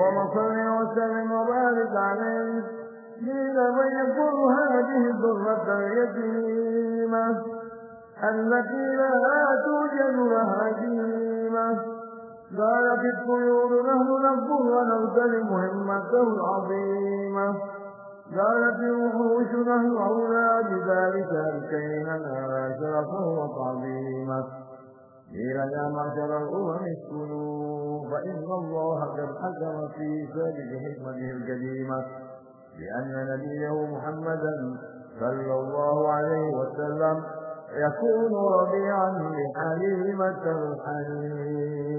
ومصل وسلم وبارك عليه قيل من يكون هذه الذرة اليتيمة التي لا توجد لها قيمة قالت الطيور نحن نقول ونغتنم مهمته العظيمة. قالت الوحوش نحن أولى بذلك الكينا شرفه وتعظيمه. قيل يا معشر الأمم اسكنوا فإن الله قد حكم في ذلك حكمته القديمة لأن نبيه محمدا صلى الله عليه وسلم يكون ربيعا لحليمة الحليمة